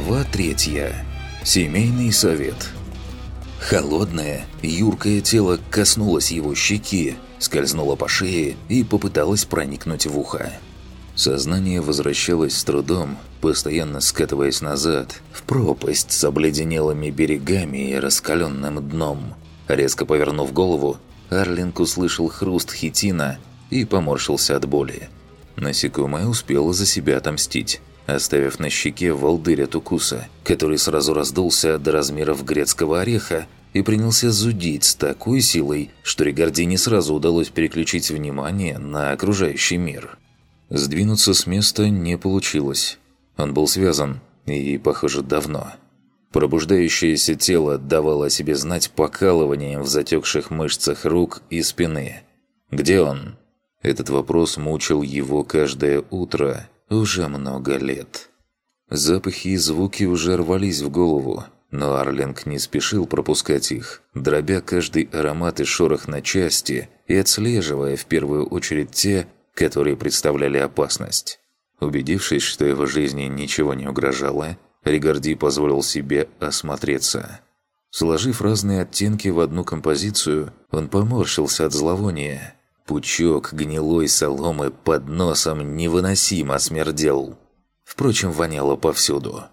Глава третья. Семейный совет. Холодное, юркое тело коснулось его щеки, скользнуло по шее и попыталось проникнуть в ухо. Сознание возвращалось с трудом, постоянно скатываясь назад, в пропасть с обледенелыми берегами и раскаленным дном. Резко повернув голову, Арлинг услышал хруст хитина и поморщился от боли. Насекомое успело за себя отомстить оставив на щеке волдырь от укуса, который сразу раздулся до размеров грецкого ореха и принялся зудить с такой силой, что Ригарди не сразу удалось переключить внимание на окружающий мир. Сдвинуться с места не получилось. Он был связан, и, похоже, давно. Пробуждающееся тело давало о себе знать покалыванием в затекших мышцах рук и спины. «Где он?» Этот вопрос мучил его каждое утро – уже много лет. Запахи и звуки уже рвались в голову, но Арлинг не спешил пропускать их, дробя каждый аромат и шорох на части и отслеживая в первую очередь те, которые представляли опасность. Убедившись, что его жизни ничего не угрожало, Ригарди позволил себе осмотреться. Сложив разные оттенки в одну композицию, он поморщился от зловония – Пучок гнилой соломы под носом невыносимо смердел. Впрочем, воняло повсюду.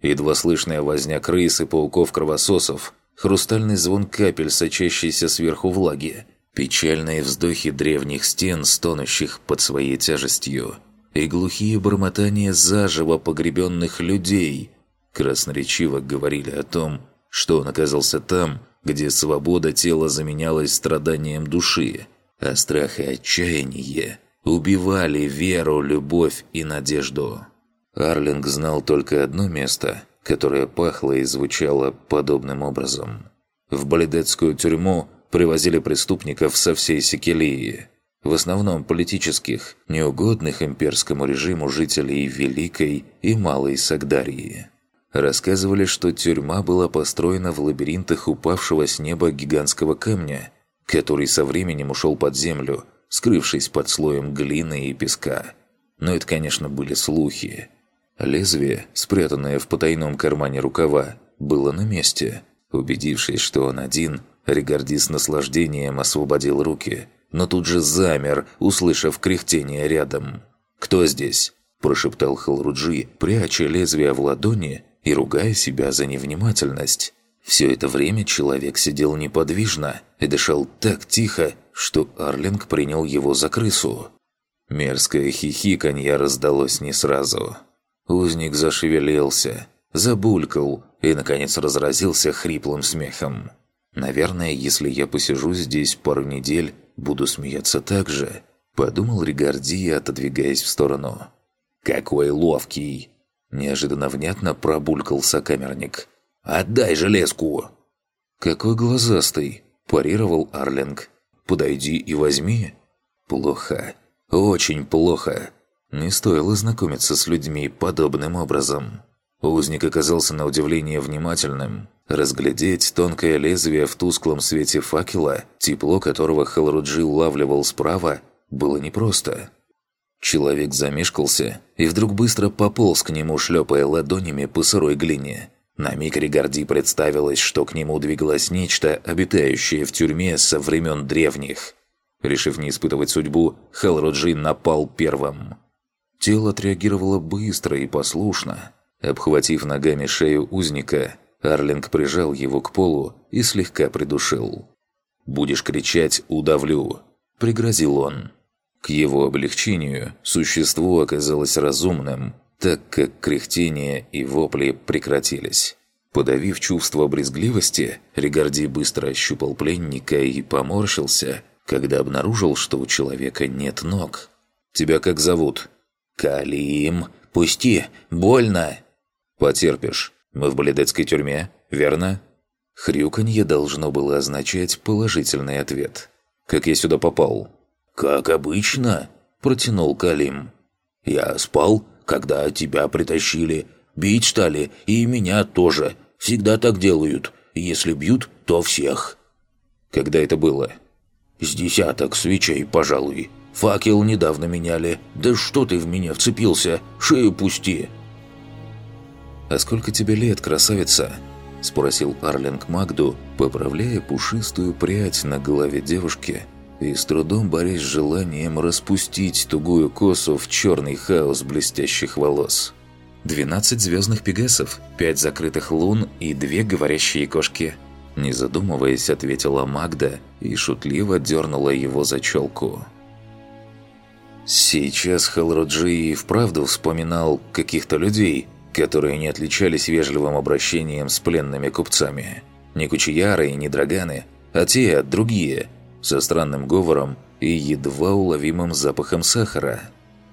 Едва слышная возня крыс и пауков-кровососов, хрустальный звон капель, сочащийся сверху влаги, печальные вздохи древних стен, стонущих под своей тяжестью, и глухие бормотания заживо погребенных людей красноречиво говорили о том, что он оказался там, где свобода тела заменялась страданием души – а страх и отчаяние убивали веру, любовь и надежду. Арлинг знал только одно место, которое пахло и звучало подобным образом. В Балидетскую тюрьму привозили преступников со всей Секелии, в основном политических, неугодных имперскому режиму жителей Великой и Малой Сагдарии. Рассказывали, что тюрьма была построена в лабиринтах упавшего с неба гигантского камня – который со временем ушел под землю, скрывшись под слоем глины и песка. Но это, конечно, были слухи. Лезвие, спрятанное в потайном кармане рукава, было на месте. Убедившись, что он один, Ригарди с наслаждением освободил руки, но тут же замер, услышав кряхтение рядом. «Кто здесь?» – прошептал Халруджи, пряча лезвие в ладони и ругая себя за невнимательность. Все это время человек сидел неподвижно и дышал так тихо, что Арлинг принял его за крысу. Мерзкое хихиканье раздалось не сразу. Узник зашевелился, забулькал и, наконец, разразился хриплым смехом. «Наверное, если я посижу здесь пару недель, буду смеяться так же», – подумал Ригарди, отодвигаясь в сторону. «Какой ловкий!» – неожиданно внятно пробулькал сокамерник – «Отдай железку!» «Какой глазастый!» – парировал Арлинг. «Подойди и возьми». «Плохо. Очень плохо. Не стоило знакомиться с людьми подобным образом». Узник оказался на удивление внимательным. Разглядеть тонкое лезвие в тусклом свете факела, тепло которого Халруджи улавливал справа, было непросто. Человек замешкался и вдруг быстро пополз к нему, шлепая ладонями по сырой глине. На миг Ригарди представилось, что к нему двигалось нечто, обитающее в тюрьме со времен древних. Решив не испытывать судьбу, Халроджи напал первым. Тело отреагировало быстро и послушно. Обхватив ногами шею узника, Арлинг прижал его к полу и слегка придушил. «Будешь кричать – удавлю», – пригрозил он. К его облегчению существо оказалось разумным – так как кряхтение и вопли прекратились. Подавив чувство брезгливости, Ригарди быстро ощупал пленника и поморщился, когда обнаружил, что у человека нет ног. «Тебя как зовут?» «Калим! Пусти! Больно!» «Потерпишь. Мы в Балидетской тюрьме, верно?» Хрюканье должно было означать положительный ответ. «Как я сюда попал?» «Как обычно», – протянул Калим. «Я спал, когда тебя притащили. Бить стали, и меня тоже. Всегда так делают. Если бьют, то всех». «Когда это было?» «С десяток свечей, пожалуй. Факел недавно меняли. Да что ты в меня вцепился? Шею пусти!» «А сколько тебе лет, красавица?» – спросил Арлинг Магду, поправляя пушистую прядь на голове девушки и с трудом борясь с желанием распустить тугую косу в черный хаос блестящих волос. «Двенадцать звездных пегасов, пять закрытых лун и две говорящие кошки», не задумываясь, ответила Магда и шутливо дернула его за челку. Сейчас Халроджи и вправду вспоминал каких-то людей – которые не отличались вежливым обращением с пленными купцами. Не кучияры и не драганы, а те, другие, со странным говором и едва уловимым запахом сахара.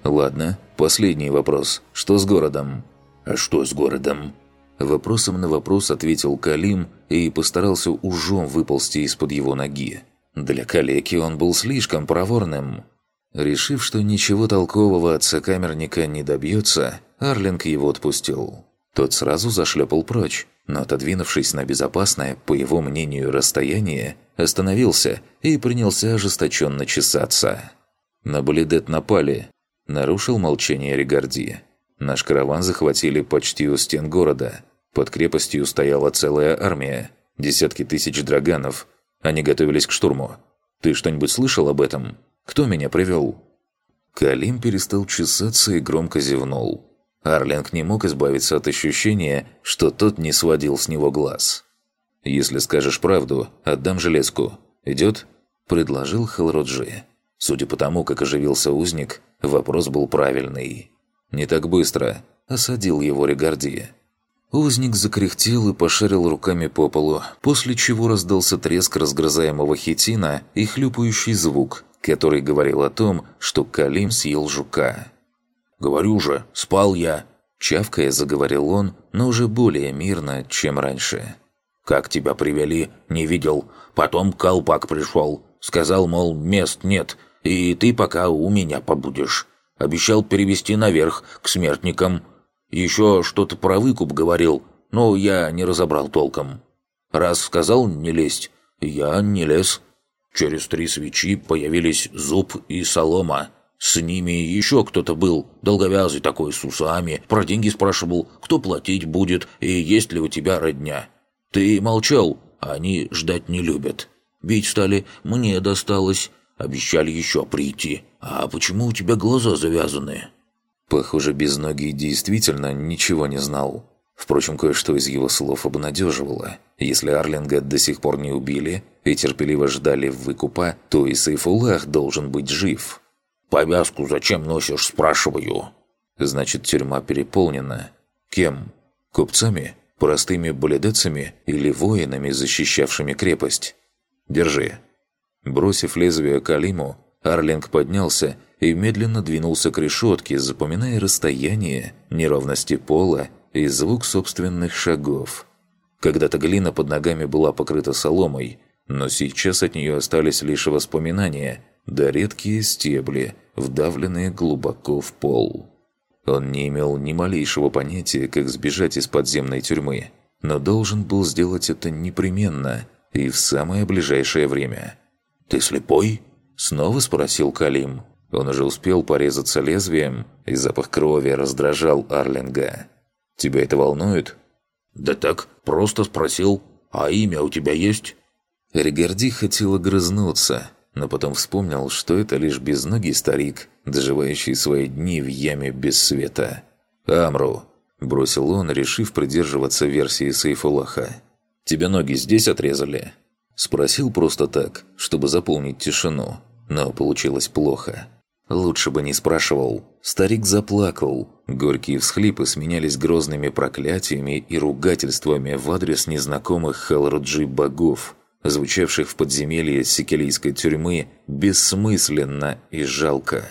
Ладно, последний вопрос. Что с городом? А что с городом? Вопросом на вопрос ответил Калим и постарался ужом выползти из-под его ноги. Для калеки он был слишком проворным. Решив, что ничего толкового от сокамерника не добьется, Арлинг его отпустил. Тот сразу зашлепал прочь, но, отодвинувшись на безопасное, по его мнению, расстояние, остановился и принялся ожесточенно чесаться. На Балидет напали. Нарушил молчание Регарди. Наш караван захватили почти у стен города. Под крепостью стояла целая армия. Десятки тысяч драганов. Они готовились к штурму. Ты что-нибудь слышал об этом? Кто меня привел?» Калим перестал чесаться и громко зевнул. Арлинг не мог избавиться от ощущения, что тот не сводил с него глаз. «Если скажешь правду, отдам железку. Идет?» – предложил Халроджи. Судя по тому, как оживился узник, вопрос был правильный. «Не так быстро», – осадил его Регарди. Узник закряхтел и пошарил руками по полу, после чего раздался треск разгрызаемого хитина и хлюпающий звук, который говорил о том, что Калим съел жука. «Говорю же, спал я!» Чавкая заговорил он, но уже более мирно, чем раньше. «Как тебя привели, не видел. Потом колпак пришел. Сказал, мол, мест нет, и ты пока у меня побудешь. Обещал перевести наверх, к смертникам. Еще что-то про выкуп говорил, но я не разобрал толком. Раз сказал не лезть, я не лез. Через три свечи появились зуб и солома. С ними еще кто-то был, долговязый такой, с усами. Про деньги спрашивал, кто платить будет и есть ли у тебя родня. Ты молчал, а они ждать не любят. Бить стали, мне досталось. Обещали еще прийти. А почему у тебя глаза завязаны?» Похоже, Безногий действительно ничего не знал. Впрочем, кое-что из его слов обнадеживало. Если Арлинга до сих пор не убили и терпеливо ждали выкупа, то и Сейфулах должен быть жив. «Повязку зачем носишь?» – спрашиваю. «Значит, тюрьма переполнена. Кем? Купцами? Простыми болидецами или воинами, защищавшими крепость? Держи». Бросив лезвие Калиму, Арлинг поднялся и медленно двинулся к решетке, запоминая расстояние, неровности пола и звук собственных шагов. Когда-то глина под ногами была покрыта соломой, но сейчас от нее остались лишь воспоминания – да редкие стебли, вдавленные глубоко в пол. Он не имел ни малейшего понятия, как сбежать из подземной тюрьмы, но должен был сделать это непременно и в самое ближайшее время. «Ты слепой?» – снова спросил Калим. Он уже успел порезаться лезвием, и запах крови раздражал Арлинга. «Тебя это волнует?» «Да так, просто спросил. А имя у тебя есть?» Ригарди хотел огрызнуться, но потом вспомнил, что это лишь безногий старик, доживающий свои дни в яме без света. «Амру!» – бросил он, решив придерживаться версии Сейфулаха. «Тебе ноги здесь отрезали?» Спросил просто так, чтобы заполнить тишину, но получилось плохо. Лучше бы не спрашивал. Старик заплакал. Горькие всхлипы сменялись грозными проклятиями и ругательствами в адрес незнакомых Халруджи богов, звучавших в подземелье сикилийской тюрьмы, бессмысленно и жалко.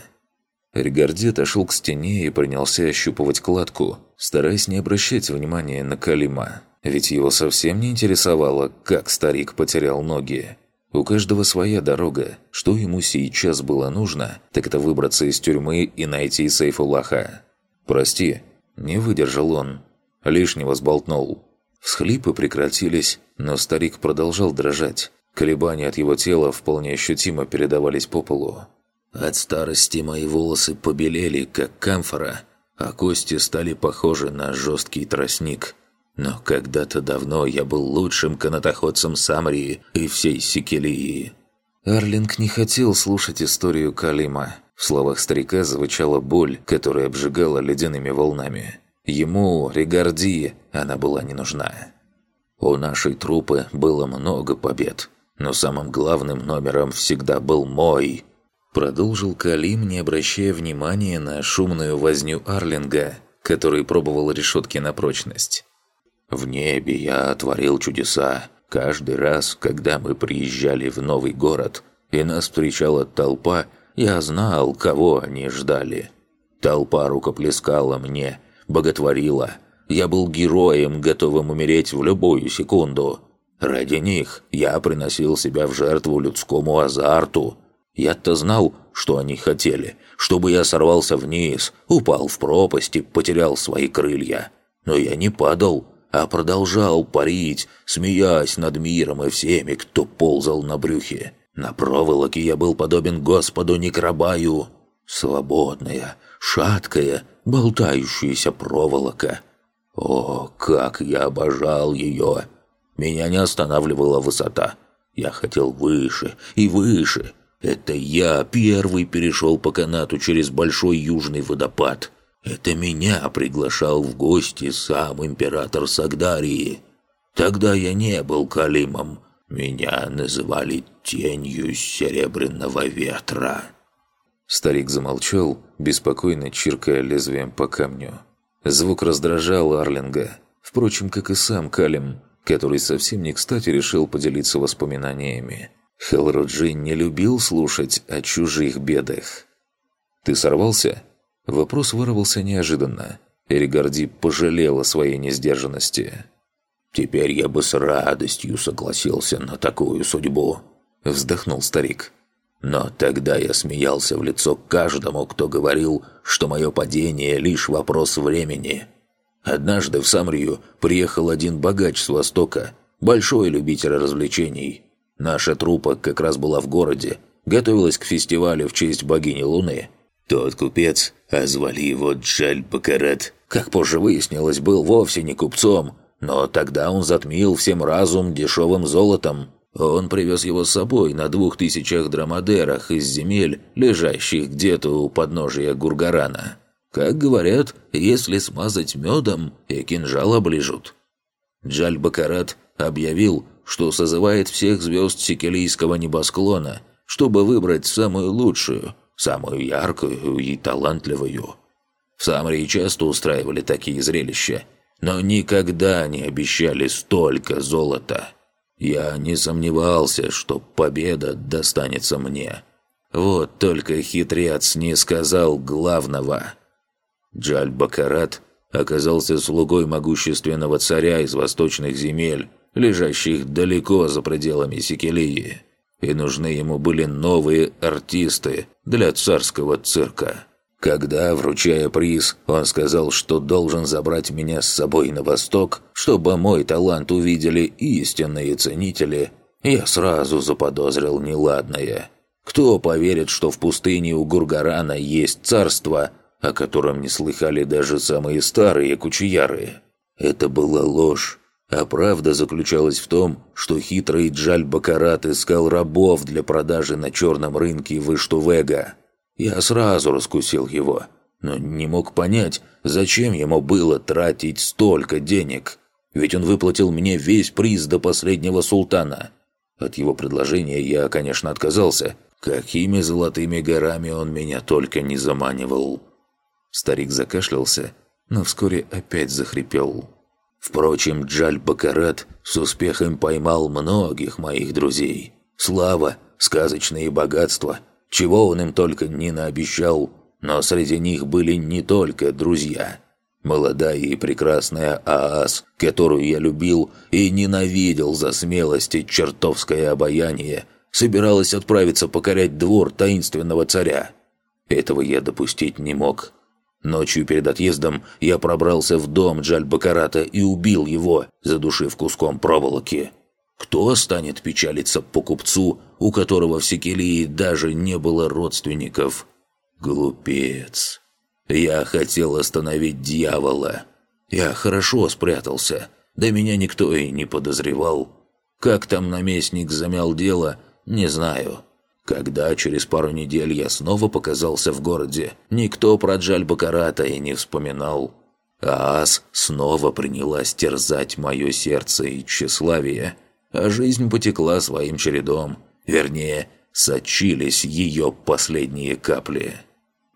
Ригарди отошел к стене и принялся ощупывать кладку, стараясь не обращать внимания на Калима. Ведь его совсем не интересовало, как старик потерял ноги. У каждого своя дорога. Что ему сейчас было нужно, так это выбраться из тюрьмы и найти Сейфулаха. «Прости», – не выдержал он. Лишнего сболтнул. Всхлипы прекратились, но старик продолжал дрожать. Колебания от его тела вполне ощутимо передавались по полу. «От старости мои волосы побелели, как камфора. а кости стали похожи на жесткий тростник. Но когда-то давно я был лучшим канатоходцем Самрии и всей Сикелии. Арлинг не хотел слушать историю Калима. В словах старика звучала боль, которая обжигала ледяными волнами. Ему, Ригарди, она была не нужна. У нашей трупы было много побед, но самым главным номером всегда был мой. Продолжил Калим, не обращая внимания на шумную возню Арлинга, который пробовал решетки на прочность. «В небе я творил чудеса, Каждый раз, когда мы приезжали в новый город, и нас встречала толпа, я знал, кого они ждали. Толпа рукоплескала мне, боготворила. Я был героем, готовым умереть в любую секунду. Ради них я приносил себя в жертву людскому азарту. Я-то знал, что они хотели, чтобы я сорвался вниз, упал в пропасть и потерял свои крылья. Но я не падал, а продолжал парить, смеясь над миром и всеми, кто ползал на брюхе. На проволоке я был подобен Господу Некрабаю. Свободная, шаткая, болтающаяся проволока. О, как я обожал ее! Меня не останавливала высота. Я хотел выше и выше. Это я первый перешел по канату через большой южный водопад. Это меня приглашал в гости сам император Сагдарии. Тогда я не был Калимом. Меня называли тенью серебряного ветра». Старик замолчал, беспокойно чиркая лезвием по камню. Звук раздражал Арлинга, впрочем, как и сам Калим, который совсем не кстати решил поделиться воспоминаниями. Хелроджи не любил слушать о чужих бедах. «Ты сорвался?» Вопрос вырвался неожиданно. Эригарди пожалел о своей несдержанности. «Теперь я бы с радостью согласился на такую судьбу», – вздохнул старик. «Но тогда я смеялся в лицо каждому, кто говорил, что мое падение – лишь вопрос времени. Однажды в Самрию приехал один богач с Востока, большой любитель развлечений. Наша трупа как раз была в городе, готовилась к фестивалю в честь богини Луны. Тот купец, а звали его Джаль Бакарат, как позже выяснилось, был вовсе не купцом, но тогда он затмил всем разум дешевым золотом. Он привез его с собой на двух тысячах драмадерах из земель, лежащих где-то у подножия Гургарана. Как говорят, если смазать медом, и кинжал оближут. Джаль Бакарат объявил, что созывает всех звезд Секелийского небосклона, чтобы выбрать самую лучшую – самую яркую и талантливую. В Самарии часто устраивали такие зрелища, но никогда не обещали столько золота. Я не сомневался, что победа достанется мне. Вот только хитрец не сказал главного. Джаль Бакарат оказался слугой могущественного царя из восточных земель, лежащих далеко за пределами Сикелии и нужны ему были новые артисты для царского цирка. Когда, вручая приз, он сказал, что должен забрать меня с собой на восток, чтобы мой талант увидели истинные ценители, я сразу заподозрил неладное. Кто поверит, что в пустыне у Гургарана есть царство, о котором не слыхали даже самые старые кучияры? Это была ложь, а правда заключалась в том, что хитрый Джаль Бакарат искал рабов для продажи на черном рынке в Иштувега. Я сразу раскусил его, но не мог понять, зачем ему было тратить столько денег. Ведь он выплатил мне весь приз до последнего султана. От его предложения я, конечно, отказался. Какими золотыми горами он меня только не заманивал. Старик закашлялся, но вскоре опять захрипел. Впрочем, Джаль Бакарат с успехом поймал многих моих друзей. Слава, сказочные богатства, чего он им только не наобещал, но среди них были не только друзья. Молодая и прекрасная Аас, которую я любил и ненавидел за смелость и чертовское обаяние, собиралась отправиться покорять двор таинственного царя. Этого я допустить не мог. Ночью перед отъездом я пробрался в дом Джаль-Бакарата и убил его, задушив куском проволоки. Кто станет печалиться по купцу, у которого в Секелии даже не было родственников? Глупец. Я хотел остановить дьявола. Я хорошо спрятался, да меня никто и не подозревал. Как там наместник замял дело, не знаю. Когда через пару недель я снова показался в городе, никто про Джаль-Бакарата и не вспоминал. А ас снова принялась терзать мое сердце и тщеславие, а жизнь потекла своим чередом. Вернее, сочились ее последние капли.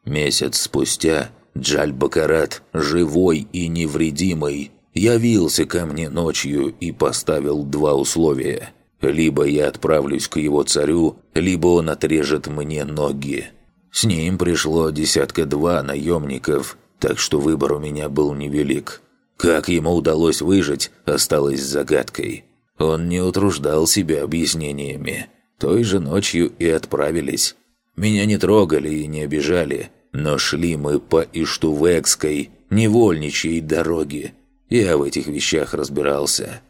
Месяц спустя Джаль-Бакарат, живой и невредимый, явился ко мне ночью и поставил два условия. Либо я отправлюсь к его царю, либо он отрежет мне ноги. С ним пришло десятка-два наемников, так что выбор у меня был невелик. Как ему удалось выжить, осталось загадкой. Он не утруждал себя объяснениями. Той же ночью и отправились. Меня не трогали и не обижали, но шли мы по Иштувекской, невольничьей дороге. Я в этих вещах разбирался.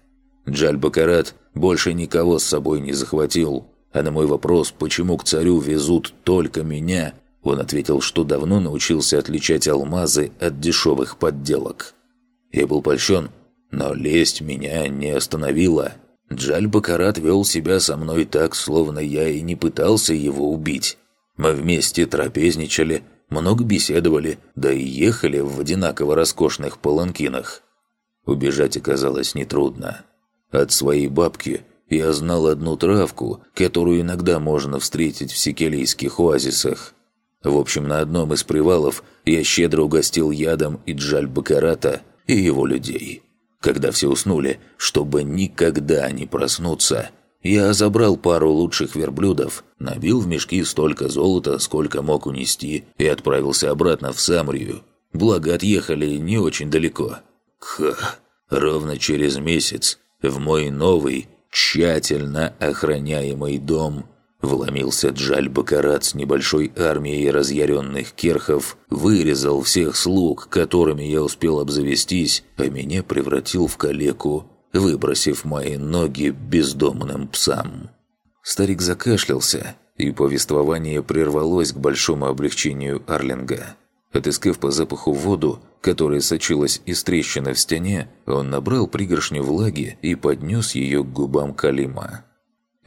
Джаль-Бакарат больше никого с собой не захватил, а на мой вопрос, почему к царю везут только меня, он ответил, что давно научился отличать алмазы от дешевых подделок. Я был польщен, но лесть меня не остановила. Джаль-Бакарат вел себя со мной так, словно я и не пытался его убить. Мы вместе трапезничали, много беседовали, да и ехали в одинаково роскошных паланкинах. Убежать оказалось нетрудно. От своей бабки я знал одну травку, которую иногда можно встретить в сикелийских оазисах. В общем, на одном из привалов я щедро угостил ядом и Джаль-Бакарата и его людей. Когда все уснули, чтобы никогда не проснуться, я забрал пару лучших верблюдов, набил в мешки столько золота, сколько мог унести, и отправился обратно в Самрию. Благо, отъехали не очень далеко. Ха, ровно через месяц в мой новый, тщательно охраняемый дом вломился Джаль-Бакарат с небольшой армией разъяренных керхов, вырезал всех слуг, которыми я успел обзавестись, а меня превратил в калеку, выбросив мои ноги бездомным псам. Старик закашлялся, и повествование прервалось к большому облегчению Арлинга. Отыскав по запаху воду, которая сочилась из трещины в стене, он набрал пригоршню влаги и поднес ее к губам Калима.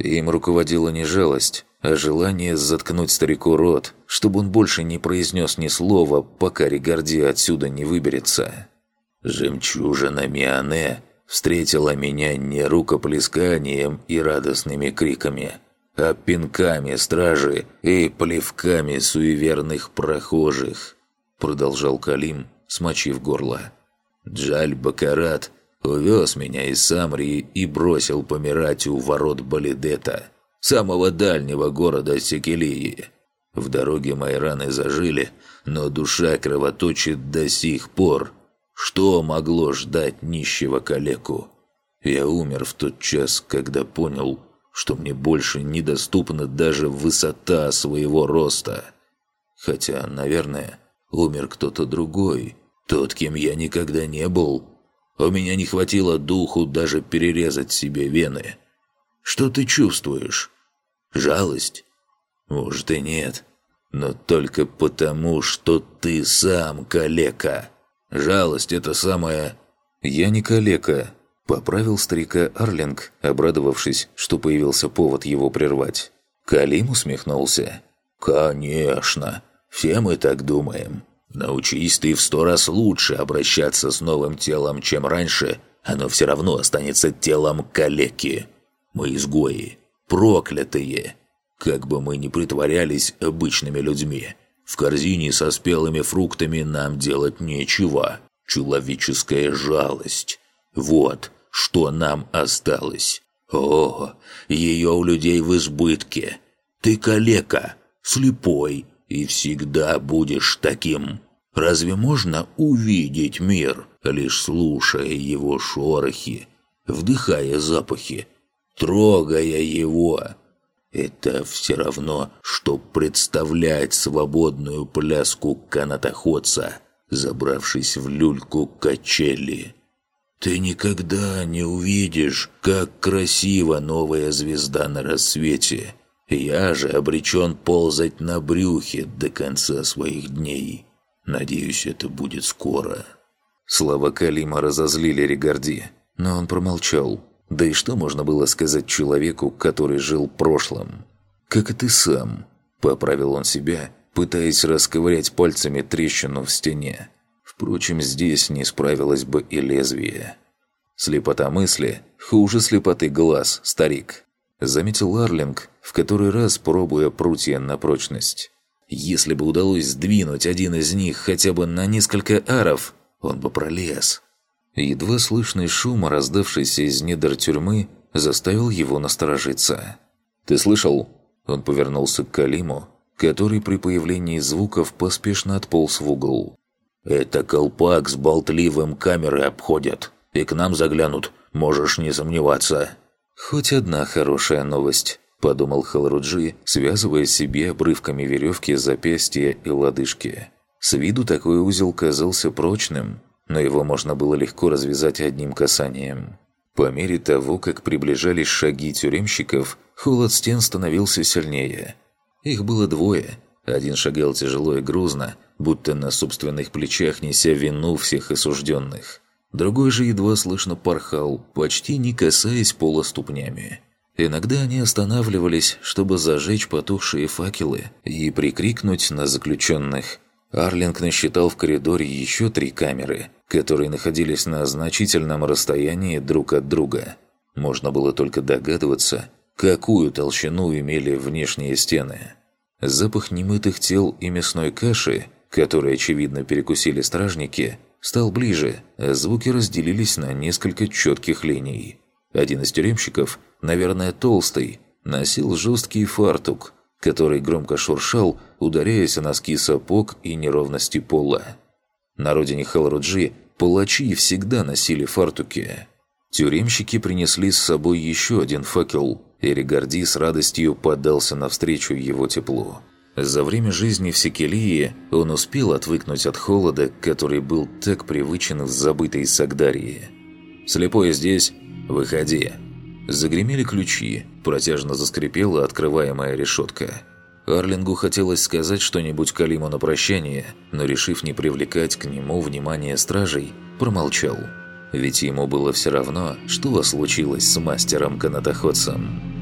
Им руководила не жалость, а желание заткнуть старику рот, чтобы он больше не произнес ни слова, пока Ригарди отсюда не выберется. «Жемчужина Миане встретила меня не рукоплесканием и радостными криками, а пинками стражи и плевками суеверных прохожих», продолжал Калим, смочив горло. «Джаль Бакарат увез меня из Самрии и бросил помирать у ворот Балидета, самого дальнего города Секелии. В дороге мои раны зажили, но душа кровоточит до сих пор. Что могло ждать нищего калеку? Я умер в тот час, когда понял, что мне больше недоступна даже высота своего роста. Хотя, наверное, умер кто-то другой, тот, кем я никогда не был. У меня не хватило духу даже перерезать себе вены. Что ты чувствуешь? Жалость? Может и нет. Но только потому, что ты сам калека. Жалость — это самое... Я не калека, поправил старика Арлинг, обрадовавшись, что появился повод его прервать. Калим усмехнулся. «Конечно, все мы так думаем. Научись ты в сто раз лучше обращаться с новым телом, чем раньше, оно все равно останется телом калеки. Мы изгои, проклятые. Как бы мы ни притворялись обычными людьми, в корзине со спелыми фруктами нам делать нечего. Человеческая жалость. Вот, что нам осталось. О, ее у людей в избытке. Ты калека, слепой, и всегда будешь таким. Разве можно увидеть мир, лишь слушая его шорохи, вдыхая запахи, трогая его? Это все равно, что представлять свободную пляску канатоходца, забравшись в люльку качели. Ты никогда не увидишь, как красива новая звезда на рассвете – я же обречен ползать на брюхе до конца своих дней. Надеюсь, это будет скоро». Слова Калима разозлили Регарди, но он промолчал. Да и что можно было сказать человеку, который жил прошлым? «Как и ты сам», – поправил он себя, пытаясь расковырять пальцами трещину в стене. Впрочем, здесь не справилось бы и лезвие. Слепота мысли хуже слепоты глаз, старик. Заметил Арлинг, в который раз пробуя прутья на прочность. Если бы удалось сдвинуть один из них хотя бы на несколько аров, он бы пролез. Едва слышный шум, раздавшийся из недр тюрьмы, заставил его насторожиться. «Ты слышал?» Он повернулся к Калиму, который при появлении звуков поспешно отполз в угол. «Это колпак с болтливым камеры обходят, и к нам заглянут, можешь не сомневаться». «Хоть одна хорошая новость», – подумал Халруджи, связывая себе обрывками веревки запястья и лодыжки. С виду такой узел казался прочным, но его можно было легко развязать одним касанием. По мере того, как приближались шаги тюремщиков, холод стен становился сильнее. Их было двое. Один шагал тяжело и грузно, будто на собственных плечах неся вину всех осужденных. Другой же едва слышно порхал, почти не касаясь пола ступнями. Иногда они останавливались, чтобы зажечь потухшие факелы и прикрикнуть на заключенных. Арлинг насчитал в коридоре еще три камеры, которые находились на значительном расстоянии друг от друга. Можно было только догадываться, какую толщину имели внешние стены. Запах немытых тел и мясной каши, которые, очевидно, перекусили стражники – стал ближе, а звуки разделились на несколько четких линий. Один из тюремщиков, наверное, толстый, носил жесткий фартук, который громко шуршал, ударяясь о носки сапог и неровности пола. На родине Халруджи палачи всегда носили фартуки. Тюремщики принесли с собой еще один факел, и Регарди с радостью поддался навстречу его теплу. За время жизни в Секелии он успел отвыкнуть от холода, который был так привычен в забытой Сагдарии. «Слепой здесь? Выходи!» Загремели ключи, протяжно заскрипела открываемая решетка. Арлингу хотелось сказать что-нибудь Калиму на прощание, но, решив не привлекать к нему внимание стражей, промолчал. Ведь ему было все равно, что случилось с мастером-канатоходцем.